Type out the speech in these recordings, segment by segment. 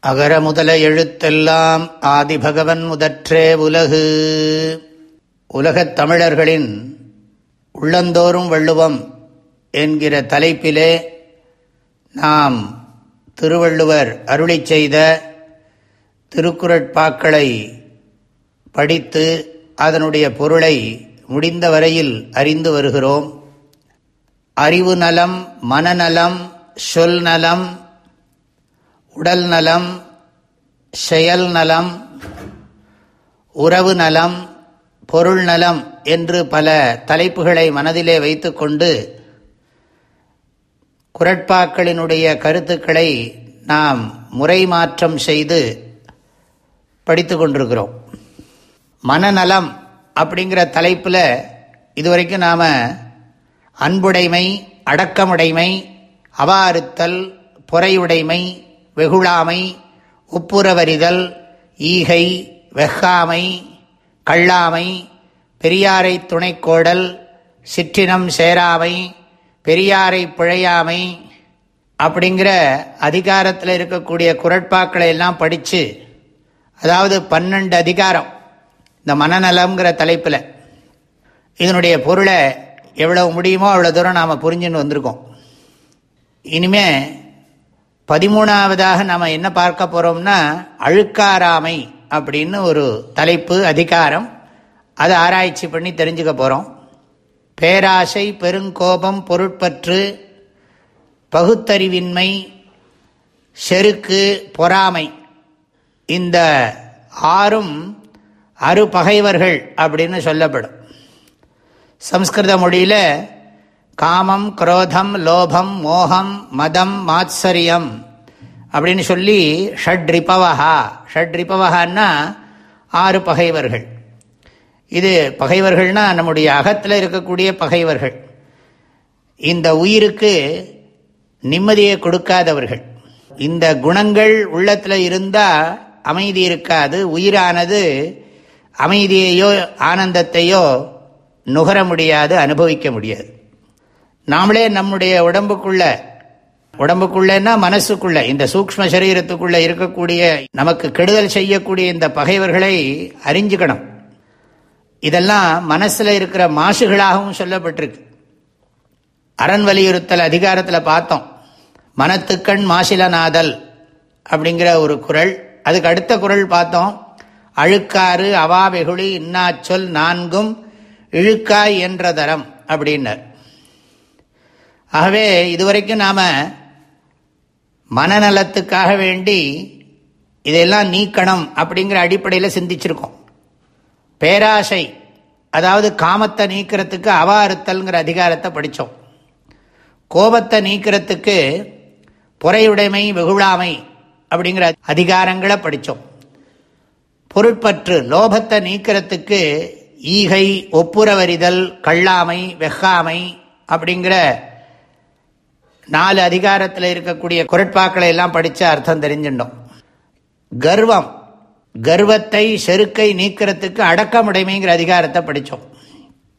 அகர முதல எழுத்தெல்லாம் ஆதிபகவன் முதற்றே உலகு. உலகத் தமிழர்களின் உள்ளந்தோறும் வள்ளுவம் என்கிற தலைப்பிலே நாம் திருவள்ளுவர் அருளி செய்த திருக்குறட்பாக்களை படித்து அதனுடைய பொருளை முடிந்த வரையில் அறிந்து வருகிறோம். அறிவு நலம் மனநலம் சொல் நலம் உடல் நலம் செயல் நலம் உறவு நலம் பொருள் நலம் என்று பல தலைப்புகளை மனதிலே வைத்துக்கொண்டு குரட்பாக்களினுடைய கருத்துக்களை நாம் முறை மாற்றம் செய்து படித்து கொண்டிருக்கிறோம். மனநலம் அப்படிங்கிற தலைப்பில் இதுவரைக்கும் நாம் அன்புடைமை அடக்கமுடைமை அவாறுத்தல் பொறையுடைமை வெகுளாமை உப்புரவரிதல் ஈகை வெஹாமை கள்ளாமை பெரியாரை துணைக்கோடல் சிற்றினம் சேராமை பெரியாரை பிழையாமை அப்படிங்கிற அதிகாரத்தில் இருக்கக்கூடிய குரட்பாக்களை எல்லாம் படித்து அதாவது பன்னெண்டு அதிகாரம் இந்த மனநலம்ங்கிற தலைப்பில். இதனுடைய பொருளை எவ்வளவு முடியுமோ அவ்வளோ தூரம் நாம் புரிஞ்சுன்னு வந்திருக்கோம். இனிமேல் பதிமூணாவதாக நாம் என்ன பார்க்க போகிறோம்னா அழுக்காராமை அப்படின்னு ஒரு தலைப்பு அதிகாரம். அதை ஆராய்ச்சி பண்ணி தெரிஞ்சுக்க போகிறோம் பேராசை பெருங்கோபம் பொருட்பற்று பகுத்தறிவின்மை செருக்கு பொறாமை. இந்த ஆறும் அரு பகைவர்கள் அப்படின்னு சொல்லப்படும். சம்ஸ்கிருத மொழியில் காமம் குரோதம் லோபம் மோகம் மதம் மாத்சரியம் அப்படின்னு சொல்லி ஷட் ரிபவஹா ஷட் ரிபவஹான்னா ஆறு பகைவர்கள். இது பகைவர்கள்னா நம்முடைய அகத்தில் இருக்கக்கூடிய பகைவர்கள். இந்த உயிருக்கு நிம்மதியை கொடுக்காதவர்கள். இந்த குணங்கள் உள்ளத்தில் இருந்தால் அமைதி இருக்காது உயிரானது அமைதியையோ ஆனந்தத்தையோ நுகர முடியாது அனுபவிக்க முடியாது. நாமளே நம்முடைய உடம்புக்குள்ள உடம்புக்குள்ளேன்னா மனசுக்குள்ள இந்த சூக்ம சரீரத்துக்குள்ள இருக்கக்கூடிய நமக்கு கெடுதல் செய்யக்கூடிய இந்த பகைவர்களை அறிஞ்சுக்கணும். இதெல்லாம் மனசில் இருக்கிற மாசுகளாகவும் சொல்லப்பட்டிருக்கு. அரண் வலியுறுத்தல் அதிகாரத்தில் பார்த்தோம். மனத்துக்கண் மாசிலநாதல் அப்படிங்கிற ஒரு குரல். அதுக்கு அடுத்த குரல் பார்த்தோம். அழுக்காறு அவாவெகுளி இன்னாச்சொல் நான்கும் இழுக்காய் என்ற தரம் அப்படின்னர். ஆகவே இதுவரைக்கும் நாம் மனநலத்துக்காக வேண்டி இதெல்லாம் நீக்கணும் அப்படிங்கிற அடிப்படையில் சிந்திச்சிருக்கோம். பேராசை அதாவது காமத்தை நீக்கிறதுக்கு அவாறுத்தல்ங்கிற அதிகாரத்தை படித்தோம் கோபத்தை நீக்கிறதுக்கு பொறையுடைமை வெகுழாமை அப்படிங்கிற அதிகாரங்களை படித்தோம் பொருட்பற்று லோபத்தை நீக்கிறதுக்கு ஈகை ஒப்புரவறிதல் கள்ளாமை வெஹாமை அப்படிங்கிற நாலு அதிகாரத்தில் இருக்கக்கூடிய குரட்பாக்களை எல்லாம் படித்து அர்த்தம் தெரிஞ்சிட்டோம் கர்வம். கர்வத்தை செருக்கை நீக்கிறதுக்கு அடக்கமுடைமைங்கிற அதிகாரத்தை படித்தோம்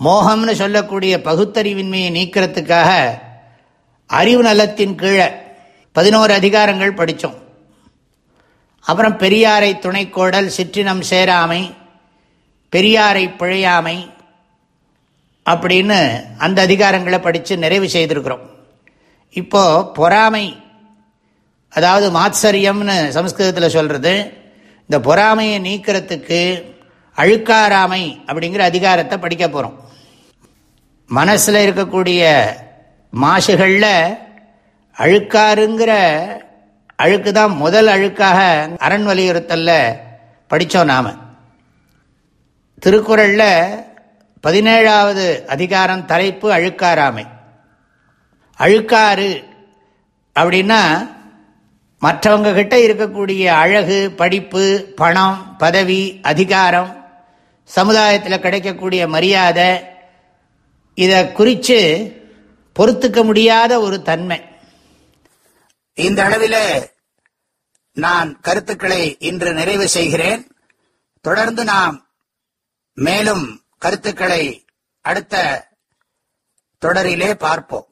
மோகம்னு சொல்லக்கூடிய பகுத்தறிவின்மையை நீக்கிறதுக்காக அறிவு நலத்தின் கீழே பதினோரு அதிகாரங்கள் படித்தோம் அப்புறம் பெரியாரை துணைக்கோடல் சிற்றினம் சேராமை பெரியாரை பிழையாமை அப்படின்னு அந்த அதிகாரங்களை படித்து நிறைவு செய்திருக்கிறோம். இப்போது பொறாமை. அதாவது மாத்சரியம்னு சம்ஸ்கிருதத்தில் சொல்கிறது இந்த பொறாமையை நீக்கிறதுக்கு அழுக்காராமை அப்படிங்கிற அதிகாரத்தை படிக்க போகிறோம் மனசில் இருக்கக்கூடிய மாசுகளில் அழுக்காருங்கிற அழுக்கு தான் முதல் அழுக்காக அரண் வலியுறுத்தலில் படித்தோம் நாம். திருக்குறளில் பதினேழாவது அதிகாரம் தலைப்பு அழுக்காராமை அழுக்காறு. அப்படின்னா மற்றவங்க கிட்ட இருக்கக்கூடிய அழகு படிப்பு பணம் பதவி அதிகாரம் சமுதாயத்தில் கிடைக்கக்கூடிய மரியாதை இதை குறித்து பொறுத்துக்க முடியாத ஒரு தன்மை. இந்த அளவில் நான் கருத்துக்களை இன்று நிறைவு செய்கிறேன். தொடர்ந்து நாம் மேலும் கருத்துக்களை அடுத்த தொடரிலே பார்ப்போம்.